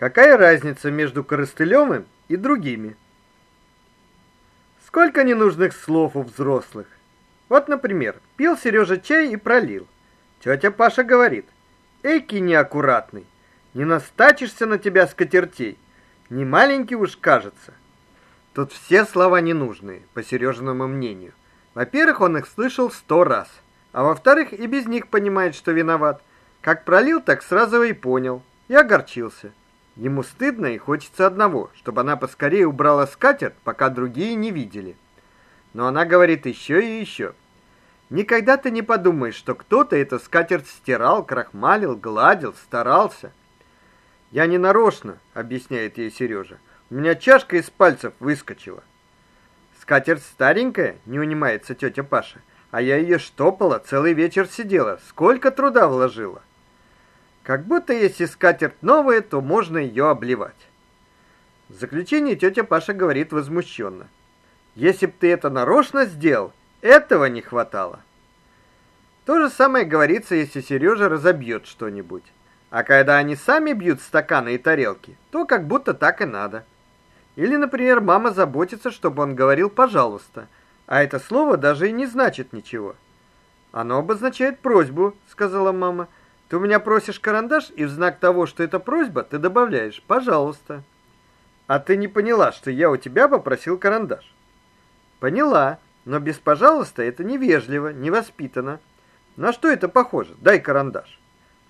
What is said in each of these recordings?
Какая разница между Коростылевым и другими? Сколько ненужных слов у взрослых. Вот, например, пил Сережа чай и пролил. Тетя Паша говорит: "Эки неаккуратный. Не настачишься на тебя скатертей. Не маленький уж кажется". Тут все слова ненужные, по Сережиному мнению. Во-первых, он их слышал сто раз, а во-вторых, и без них понимает, что виноват. Как пролил, так сразу и понял. И огорчился. Ему стыдно и хочется одного, чтобы она поскорее убрала скатерть, пока другие не видели. Но она говорит еще и еще. Никогда ты не подумаешь, что кто-то эту скатерть стирал, крахмалил, гладил, старался. Я не нарочно, объясняет ей Сережа. У меня чашка из пальцев выскочила. Скатерть старенькая, не унимается тетя Паша. А я ее штопала, целый вечер сидела, сколько труда вложила. Как будто если скатерть новая, то можно ее обливать. В заключение тетя Паша говорит возмущенно. Если б ты это нарочно сделал, этого не хватало. То же самое говорится, если Сережа разобьет что-нибудь. А когда они сами бьют стаканы и тарелки, то как будто так и надо. Или, например, мама заботится, чтобы он говорил «пожалуйста», а это слово даже и не значит ничего. Оно обозначает просьбу, сказала мама. Ты у меня просишь карандаш, и в знак того, что это просьба, ты добавляешь «пожалуйста». А ты не поняла, что я у тебя попросил карандаш? Поняла, но без «пожалуйста» это невежливо, невоспитанно. На что это похоже? Дай карандаш.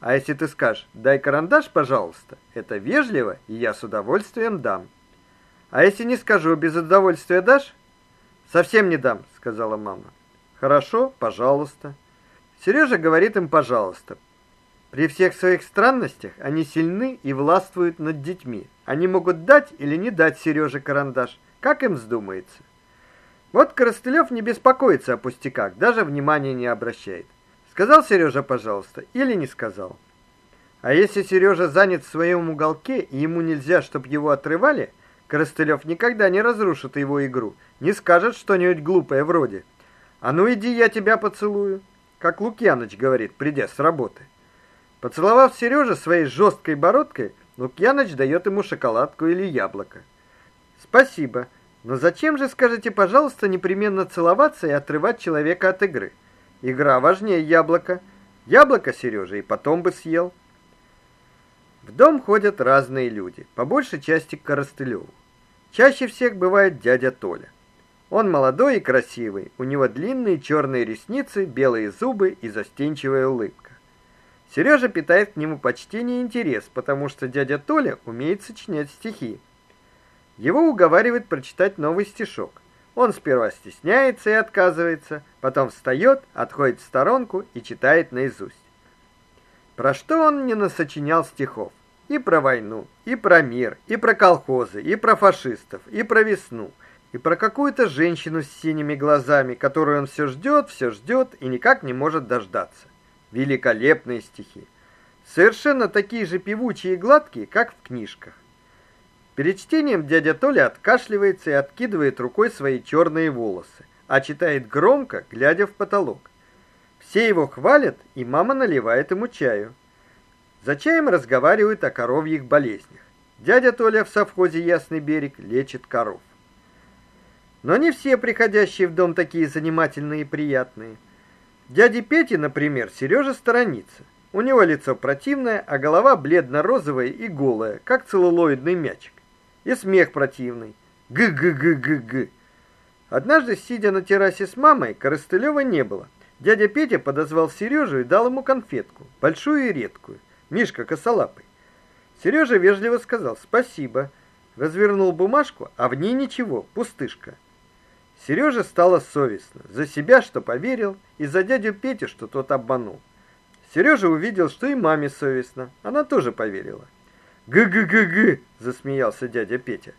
А если ты скажешь «дай карандаш, пожалуйста», это вежливо, и я с удовольствием дам. А если не скажу, без удовольствия дашь? Совсем не дам, сказала мама. Хорошо, пожалуйста. Сережа говорит им пожалуйста. При всех своих странностях они сильны и властвуют над детьми. Они могут дать или не дать Сереже карандаш, как им вздумается. Вот Коростылев не беспокоится о пустяках, даже внимания не обращает. Сказал Сережа, пожалуйста, или не сказал. А если Сережа занят в своем уголке, и ему нельзя, чтобы его отрывали, Коростылев никогда не разрушит его игру, не скажет что-нибудь глупое вроде: "А ну иди, я тебя поцелую", как Лукьяныч говорит, придя с работы. Поцеловав Сережу своей жесткой бородкой, Лукьяныч дает ему шоколадку или яблоко. Спасибо. Но зачем же, скажите, пожалуйста, непременно целоваться и отрывать человека от игры? Игра важнее яблока. Яблоко Сережа и потом бы съел. В дом ходят разные люди, по большей части к Коростылеву. Чаще всех бывает дядя Толя. Он молодой и красивый, у него длинные черные ресницы, белые зубы и застенчивая улыбка. Сережа питает к нему почтение и интерес, потому что дядя Толя умеет сочинять стихи. Его уговаривают прочитать новый стишок. Он сперва стесняется и отказывается, потом встает, отходит в сторонку и читает наизусть. Про что он не насочинял стихов? И про войну, и про мир, и про колхозы, и про фашистов, и про весну, и про какую-то женщину с синими глазами, которую он все ждет, все ждет и никак не может дождаться. Великолепные стихи. Совершенно такие же певучие и гладкие, как в книжках. Перед чтением дядя Толя откашливается и откидывает рукой свои черные волосы, а читает громко, глядя в потолок. Все его хвалят, и мама наливает ему чаю. За чаем разговаривают о коровьих болезнях. Дядя Толя в совхозе Ясный берег лечит коров. Но не все приходящие в дом такие занимательные и приятные. Дяде Пете, например, Сережа сторонится. У него лицо противное, а голова бледно-розовая и голая, как целлулоидный мячик. И смех противный. Г-г-г-г-г. Однажды, сидя на террасе с мамой, Коростылева не было. Дядя Петя подозвал Сережу и дал ему конфетку, большую и редкую. Мишка косолапый. Сережа вежливо сказал «спасибо», развернул бумажку, а в ней ничего, пустышка. Сереже стало совестно за себя, что поверил, и за дядю Петю, что тот обманул. Сережа увидел, что и маме совестно. Она тоже поверила. «Г-г-г-г!» – засмеялся дядя Петя.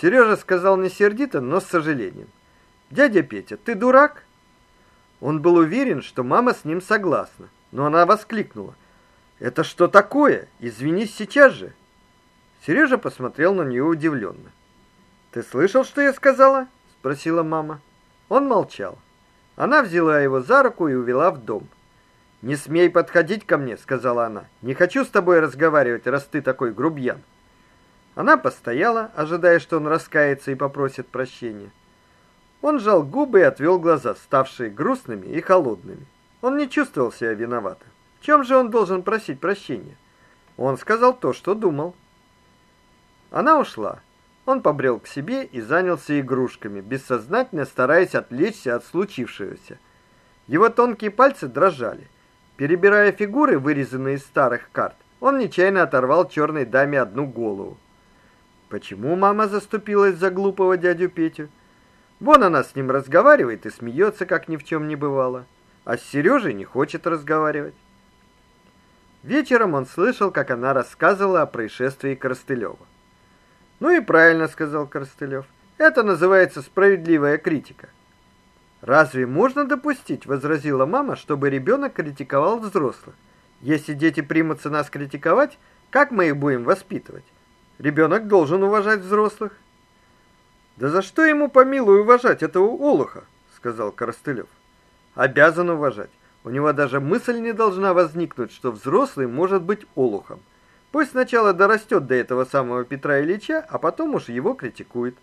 Сережа сказал не сердито, но с сожалением. «Дядя Петя, ты дурак?» Он был уверен, что мама с ним согласна, но она воскликнула. Это что такое? Извинись сейчас же. Сережа посмотрел на нее удивленно. Ты слышал, что я сказала? Спросила мама. Он молчал. Она взяла его за руку и увела в дом. Не смей подходить ко мне, сказала она. Не хочу с тобой разговаривать, раз ты такой грубиян. Она постояла, ожидая, что он раскается и попросит прощения. Он сжал губы и отвел глаза, ставшие грустными и холодными. Он не чувствовал себя виноватым. В чем же он должен просить прощения? Он сказал то, что думал. Она ушла. Он побрел к себе и занялся игрушками, бессознательно стараясь отвлечься от случившегося. Его тонкие пальцы дрожали. Перебирая фигуры, вырезанные из старых карт, он нечаянно оторвал черной даме одну голову. Почему мама заступилась за глупого дядю Петю? Вон она с ним разговаривает и смеется, как ни в чем не бывало, а с Сережей не хочет разговаривать. Вечером он слышал, как она рассказывала о происшествии Коростылева. Ну и правильно сказал Коростылев. Это называется справедливая критика. Разве можно допустить, возразила мама, чтобы ребенок критиковал взрослых? Если дети примутся нас критиковать, как мы их будем воспитывать? Ребенок должен уважать взрослых. Да за что ему помилуй уважать этого олуха, сказал Коростылев. Обязан уважать. У него даже мысль не должна возникнуть, что взрослый может быть олухом. Пусть сначала дорастет до этого самого Петра Ильича, а потом уж его критикует.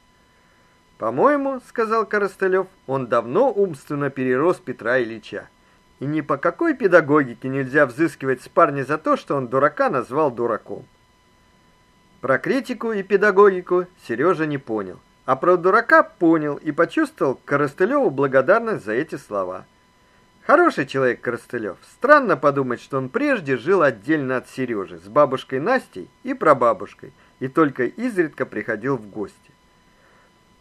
По-моему, сказал Коростылев, он давно умственно перерос Петра Ильича. И ни по какой педагогике нельзя взыскивать с парня за то, что он дурака назвал дураком. Про критику и педагогику Сережа не понял, а про дурака понял и почувствовал к Коростылеву благодарность за эти слова. Хороший человек Коростылев. Странно подумать, что он прежде жил отдельно от Сережи, с бабушкой Настей и прабабушкой, и только изредка приходил в гости.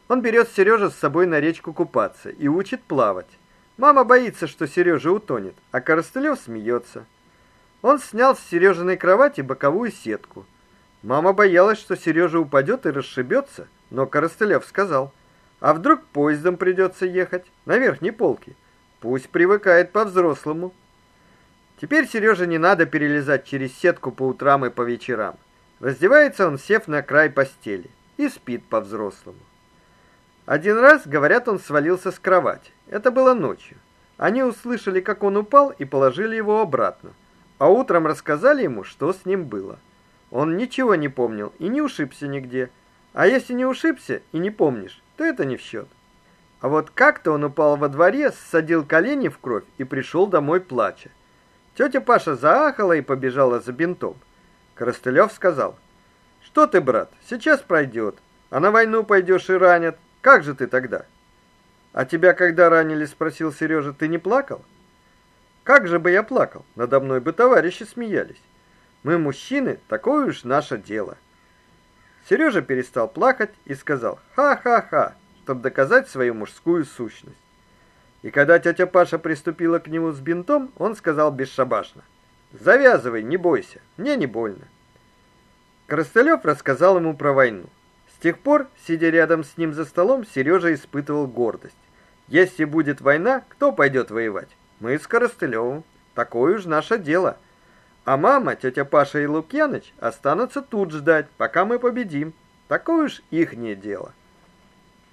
Он берет Сережу с собой на речку купаться и учит плавать. Мама боится, что Сережа утонет, а Коростылев смеется. Он снял с Сережиной кровати боковую сетку. Мама боялась, что Сережа упадет и расшибется, но Коростылев сказал: "А вдруг поездом придется ехать на верхней полке?" Пусть привыкает по-взрослому. Теперь Сереже не надо перелезать через сетку по утрам и по вечерам. Раздевается он, сев на край постели, и спит по-взрослому. Один раз, говорят, он свалился с кровати. Это было ночью. Они услышали, как он упал, и положили его обратно. А утром рассказали ему, что с ним было. Он ничего не помнил и не ушибся нигде. А если не ушибся и не помнишь, то это не в счет. А вот как-то он упал во дворе, ссадил колени в кровь и пришел домой плача. Тетя Паша заахала и побежала за бинтом. Коростылев сказал: "Что ты, брат, сейчас пройдет. А на войну пойдешь и ранят. Как же ты тогда?" "А тебя когда ранили?" спросил Сережа. "Ты не плакал?" "Как же бы я плакал? Надо мной бы товарищи смеялись. Мы мужчины, такое уж наше дело." Сережа перестал плакать и сказал: "Ха-ха-ха" чтобы доказать свою мужскую сущность. И когда тетя Паша приступила к нему с бинтом, он сказал бесшабашно: "Завязывай, не бойся, мне не больно". Коростылев рассказал ему про войну. С тех пор, сидя рядом с ним за столом, Сережа испытывал гордость. Если будет война, кто пойдет воевать? Мы с Коростылевым. Такое уж наше дело. А мама, тетя Паша и Лукьяныч останутся тут ждать, пока мы победим. Такое уж ихнее дело.